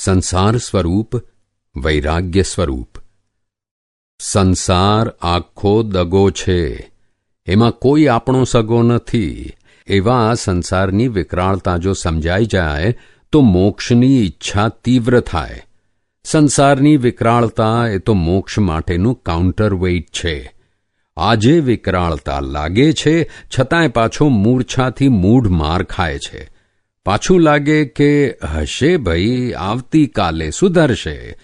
સંસાર સ્વરૂપ, વૈરાગ્ય સ્વરૂપ. સંસાર આખો દગો છે. એમાં કોઈ આપણો સગો નથી. એવા સંસારની વિકરાળતા જો સમજાઈ જાય, તો મોક્ષની ઈચ્છા તીવ્ર થાય. સંસારની વિકરાળતા એ તો મોક્ષ માટેનું કાઉન્ટર વેઇટ છે. આજે વિકરાળતા લાગે છે, છતાંય પાછો મૂર્છાથી મૂઢ માર ખાય છે. પાછું લાગે કે હશે ભાઈ, આવતીકાલે સુધરશે.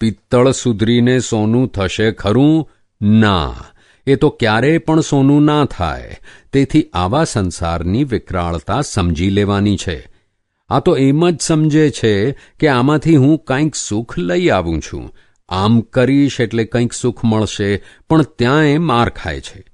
પિત્તળ સુધરીને સોનું થશે ખરું? ના. એ તો ક્યારેય પણ સોનું ના થાય. તેથી આવા સંસારની વિકરાળતા સમજી લેવાની છે. આ તો એમ જ સમજે છે કે આમાંથી હું કંઈક સુખ લઈ આવું છું. આમ કરીશ એટલે કંઈક સુખ મળશે, પણ ત્યાં એ માર ખાય છે.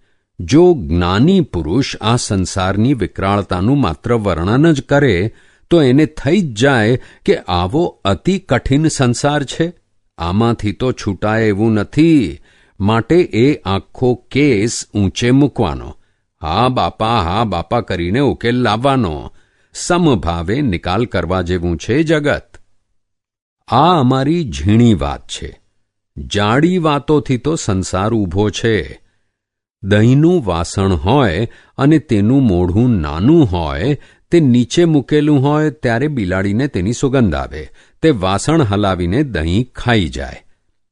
જો જ્ઞાની પુરુષ આ સંસારની વિકરાળતાનું માત્ર વર્ણન જ કરે, તો એને થઈ જ જાય કે આવો અતિ કઠિન સંસાર છે. આમાંથી તો છૂટાય એવું નથી. માટે એ આખો કેસ ઊંચે મૂકવાનો. હા બાપા હા બાપા કરીને ઉકેલ લાવવાનો. સમભાવે નિકાલ કરવા જેવું છે જગત. આ અમારી ઝીણી વાત છે. જાડી વાતોથી તો સંસાર ઊભો છે. દહીંનું વાસણ હોય અને તેનું મોઢું નાનું હોય, તે નીચે મૂકેલું હોય ત્યારે બિલાડીને તેની સુગંધ આવે. તે વાસણ હલાવીને દહીં ખાઈ જાય.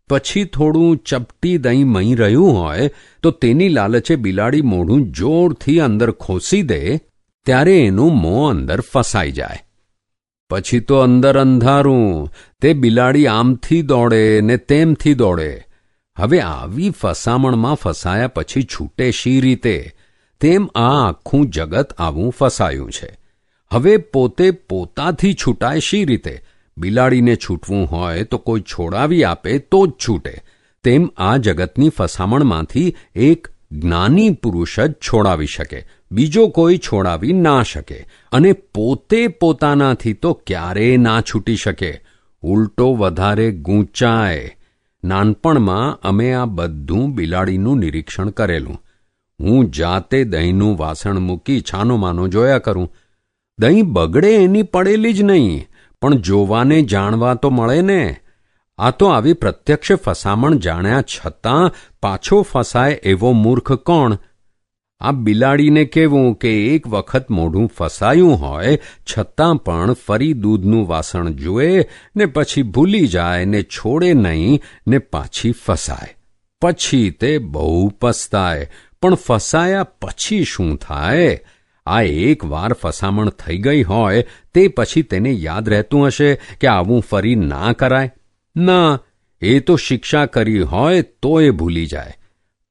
પછી થોડું ચપટી દહીં મહી રહ્યું હોય, તો તેની લાલચે બિલાડી મોઢું જોરથી અંદર ખોસી દે, ત્યારે એનું મોં અંદર ફસાઈ જાય. પછી તો અંદર અંધારું. તે બિલાડી આમથી દોડે ને તેમથી દોડે. હવે આવી ફસામણમાં ફસાયા પછી છૂટે શી રીતે? તેમ આ આખું જગત આવું ફસાયું છે. હવે પોતે પોતાથી છૂટાય શી રીતે? બિલાડીને છૂટવું હોય તો કોઈ છોડાવી આપે તો જ છૂટે. તેમ આ જગતની ફસામણમાંથી એક જ્ઞાની પુરુષ જ છોડાવી શકે. બીજો કોઈ છોડાવી ના શકે. અને પોતે પોતાનાથી તો ક્યારેય ના છૂટી શકે. ઉલટો વધારે ગૂંચાય. નાનપણમાં અમે આ બધું બિલાડીનું નિરીક્ષણ કરેલું. હું જાતે દહીંનું વાસણ મૂકી છાનો માનો જોયા કરું. દહીં બગડે એની પડેલી જ નહીં, પણ જોવાને જાણવા તો મળે ને. આ તો આવી પ્રત્યક્ષ ફસામણ જાણ્યા છતાં પાછો ફસાય એવો મૂર્ખ કોણ? આ બિલાડીને કહેવું કે એક વખત મોઢું ફસાયું હોય, છતાં પણ ફરી દૂધનું વાસણ જુએ, ને પછી ભૂલી જાય, ને છોડે નહીં, ને પાછી ફસાય. પછી તે બહુ પસ્તાય. પણ ફસાયા પછી શું થાય? આ એક વાર ફસામણ થઈ ગઈ હોય, તે પછી તેને યાદ રહેતું હશે કે આવું ફરી ના કરાય. ના, એ તો શિક્ષા કરી હોય તો એ ભૂલી જાય.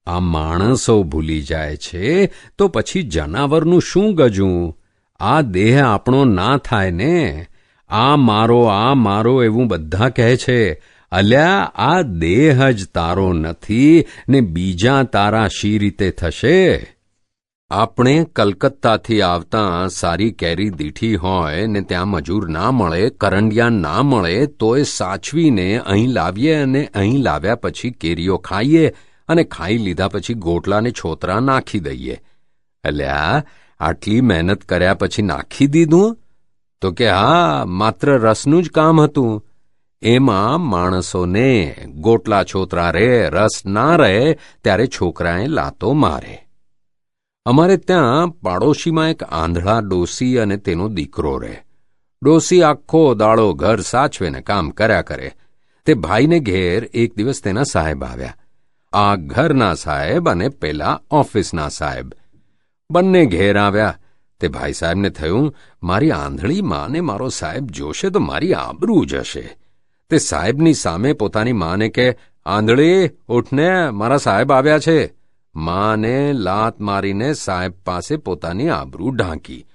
આ માણસો ભૂલી જાય છે, તો પછી જનાવરનું શું ગજું? આ દેહ આપણો ના થાય ને? આ મારો આ મારો એવું બધા કહે છે. અલ્યા, આ દેહ જ તારો નથી ને બીજા તારા શી રીતે થશે? આપણે કલકત્તાથી આવતા સારી કેરી દીઠી હોય ને ત્યાં મજૂર ના મળે, કરંડિયા ના મળે, તોય સાચવીને અહીં લાવીએ અને અહીં લાવ્યા પછી કેરીઓ ખાઈએ. અને ખાઈ લીધા પછી ગોટલાને છોતરા નાખી દઈએ. અલ્યા, આટલી મહેનત કર્યા પછી નાખી દીધું? તો કે હા, માત્ર રસનું જ કામ હતું. એમાં માણસોને ગોટલા છોતરા રે, રસ ના રહે, ત્યારે છોકરાએ લાતો મારે. અમારે ત્યાં પાડોશીમાં એક આંધળા ડોસી અને તેનો દીકરો રહે ડોસી આખો દાડો ઘર સાચવે ને કામ કર્યા કરે. તે ભાઈને ઘેર એક દિવસ તેના સાહેબ આવ્યા. આ ઘરના સાહેબ અને પેલા ઓફિસના સાહેબ. બંને ઘેર આવ્યા. તે ભાઈ સાહેબને થયું, મારી આંધળી માને મારો સાહેબ જોશે તો મારી આબરૂ જશે તે સાહેબની સામે પોતાની માને કે, આંધળી, ઉઠને, મારા સાહેબ આવ્યા છે. માને લાત મારીને સાહેબ પાસે પોતાની આબરૂ ઢાંકી.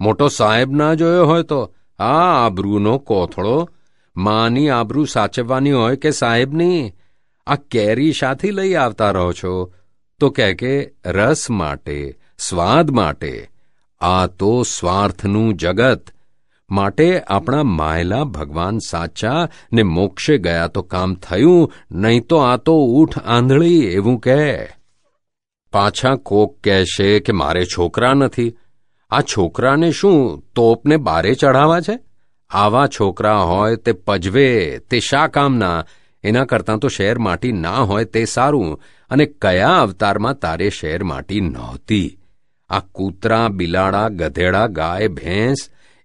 મોટો સાહેબ ના જોયો હોય તો, આ આબરૂનો કોથળો, માની આબરૂ સાચવવાની હોય કે સાહેબની? આ કેરી શાથી લઈ આવતા રહો છો? તો કહે કે, રસ માટે, સ્વાદ માટે. આ તો સ્વાર્થનું જગત. માટે આપણા માયલા ભગવાન સાચા ને મોક્ષે ગયા તો કામ થયું, નહીં તો આ તો ઊઠ આંધળી એવું કહે. પાછા કોક કહેશે કે, મારે છોકરા નથી. આ છોકરાને શું તોપને બારે ચઢાવા છે? આવા છોકરા હોય તે પજવે, તે શા કામના? એના કરતાં તો શેર માટી ના હોય તે સારું. અને કયા અવતારમાં તારે શેર માટી નહોતી? આ કૂતરા, બિલાડા, ગધેડા, ગાય, ભેંસ,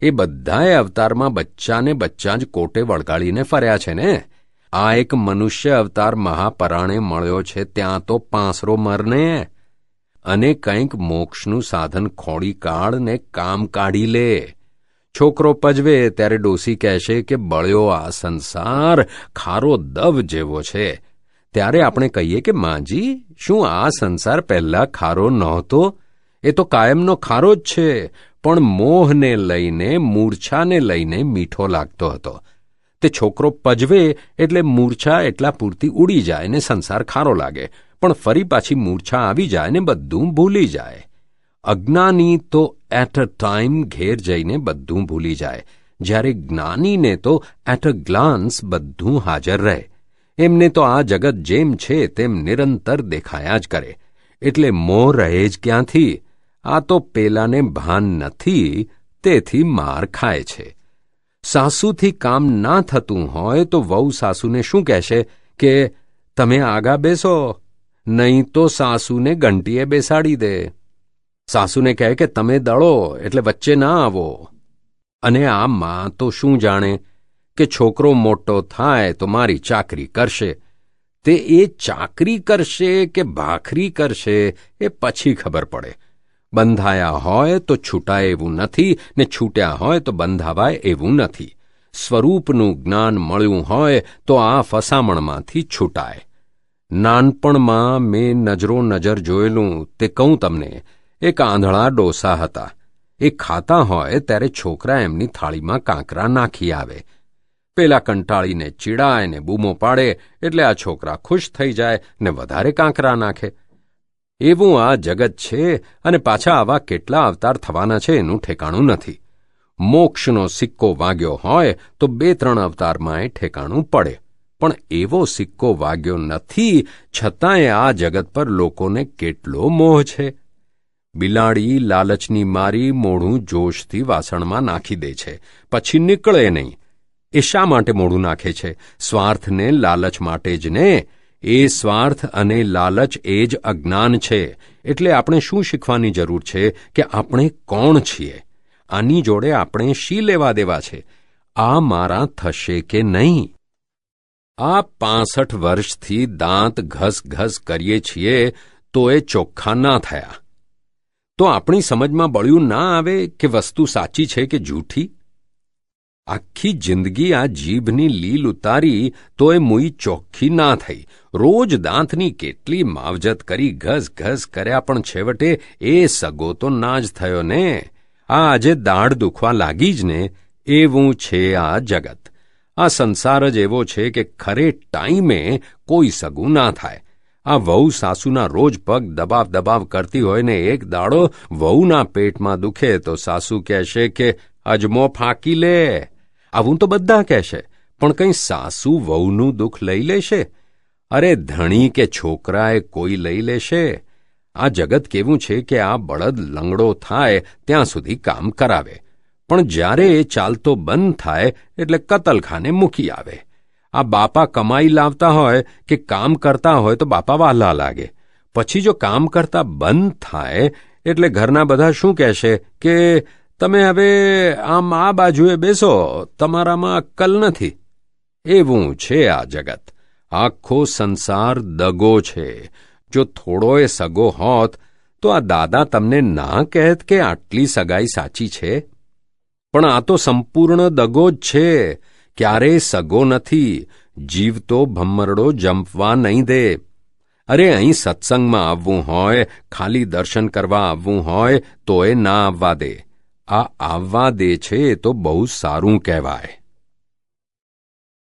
એ બધાએ અવતારમાં બચ્ચાને બચ્ચા જ કોટે વળગાડીને ફર્યા છે ને? આ એક મનુષ્ય અવતાર મહાપરાણે મળ્યો છે, ત્યાં તો પાંસરો મરને? અને કંઈક મોક્ષનું સાધન ખોડી કાઢ ને કામ કાઢી લે. છોકરો પજવે ત્યારે ડોસી કહેશે કે, બળ્યો આ સંસાર, ખારો દવ જેવો છે. ત્યારે આપણે કહીએ કે, માજી, શું આ સંસાર પહેલા ખારો નહોતો? એ તો કાયમનો ખારો જ છે, પણ મોહને લઈને, મૂર્છાને લઈને મીઠો લાગતો હતો. તે છોકરો પજવે એટલે મૂર્છા એટલા પૂરતી ઉડી જાય ને સંસાર ખારો લાગે, પણ ફરી પાછી મૂર્છા આવી જાય ને બધું ભૂલી જાય. અજ્ઞાની તો એટ અ ટાઈમ ઘેર જઈને બધું ભૂલી જાય. જ્યારે જ્ઞાનીને તો એટ અ ગ્લાન્સ બધું હાજર રહે. એમને તો આ જગત જેમ છે તેમ નિરંતર દેખાયા જ કરે. એટલે મોહ રહે જ ક્યાંથી? આ તો પેલાને ભાન નથી, તેથી માર ખાય છે. સાસુથી કામ ના થતું હોય તો વહુ સાસુને શું કહેશે? કે તમે આગા બેસો, નહીં તો સાસુને ઘંટીએ બેસાડી દે. સાસુને કહે કે તમે દળો, એટલે વચ્ચે ના આવો. અને આ માં તો શું જાણે કે છોકરો મોટો થાય તો મારી ચાકરી કરશે. તે એ ચાકરી કરશે કે ભાખરી કરશે એ પછી ખબર પડે. બંધાયા હોય તો છૂટાય એવું નથી, ને છૂટ્યા હોય તો બંધાવાય એવું નથી. સ્વરૂપનું જ્ઞાન મળ્યું હોય તો આ ફસામણમાંથી છૂટાય. નાનપણમાં મેં નજરો નજર જોયેલું, તે કહું તમને એક આંધળા ડોસા હતા. એ ખાતા હોય ત્યારે છોકરા એમની થાળીમાં કાંકરા નાખી આવે. પેલા કંટાળીને ચીડાય ને બૂમો પાડે એટલે આ છોકરા ખુશ થઈ જાય ને વધારે કાંકરા નાખે. એવું આ જગત છે અને પાછા આવા કેટલા અવતાર થવાના છે એનું ઠેકાણું નથી. મોક્ષનો સિક્કો વાગ્યો હોય તો બે ત્રણ અવતારમાં એ ઠેકાણું પડે. પણ એવો સિક્કો વાગ્યો નથી છતાંય આ જગત પર લોકોને કેટલો મોહ છે. બિલાડી લાલચની મારી મોઢું જોશથી વાસણમાં નાખી દે છે. પછી નીકળે નહીં. એ શા માટે મોઢું નાખે છે? સ્વાર્થને લાલચ માટે જ ને? એ સ્વાર્થ અને લાલચ એ જ અજ્ઞાન છે. એટલે આપણે શું શીખવાની જરૂર છે કે આપણે કોણ છીએ? આની જોડે આપણે શી લેવા દેવા છે? આ મારા થશે કે નહીં? આ પાસઠ વર્ષથી દાંત ઘસ ઘસ કરીએ છીએ તો એ ચોખ્ખા ના થયા. તો આપણી સમજમાં બળ્યું ના આવે કે વસ્તુ સાચી છે કે જૂઠી? આખી જિંદગી આ જીભની લીલ ઉતારી તો એ મુઈ ચોખ્ખી ના થઈ. રોજ દાંતની કેટલી માવજત કરી ઘસ ઘસ કર્યા પણ છેવટે એ સગો તો ના જ થયો ને. આ આજે દાઢ દુખવા લાગી જ ને. એવું છે આ જગત. આ સંસાર જ એવો છે કે ખરે ટાઈમે કોઈ સગું ના થાય. આ વહુ સાસુના રોજ પગ દબાવ દબાવ કરતી હોય ને એક દાડો વહુના પેટમાં દુખે તો સાસુ કહેશે કે, અજમો ફાંકી લે. આવું તો બધા કહેશે, પણ કંઈ સાસુ વહુનું દુઃખ લઈ લેશે? અરે ધણી કે છોકરાએ કોઈ લઈ લેશે? આ જગત કેવું છે કે આ બળદ લંગડો થાય ત્યાં સુધી કામ કરાવે, પણ જ્યારે એ ચાલતો બંધ થાય એટલે કતલખાને મૂકી આવે. આ બાપા કમાઈ લાવતા હોય કે કામ કરતા હોય તો બાપા વાલા લાગે. પછી જો કામ કરતા બંધ થાય, એટલે ઘરના બધા શું કહેશે કે, તમે હવે આમ આ બાજુએ બેસો, તમારામાં અક્કલ નથી. એવું છે આ જગત. આખો સંસાર દગો છે. જો થોડોય સગો હોત, તો આ દાદા તમને ના કહેત કે આટલી સગાઈ સાચી છે? પણ આ તો સંપૂર્ણ દગો જ છે. ક્યારેય સગો નથી? જીવતો ભમ્મરડો જંપવા નહીં દે. અરે અહીં સત્સંગમાં આવવું હોય, ખાલી દર્શન કરવા આવવું હોય, તોય ના આવવા દે. આ આવવા દે છે એ તો બહુ સારું કહેવાય.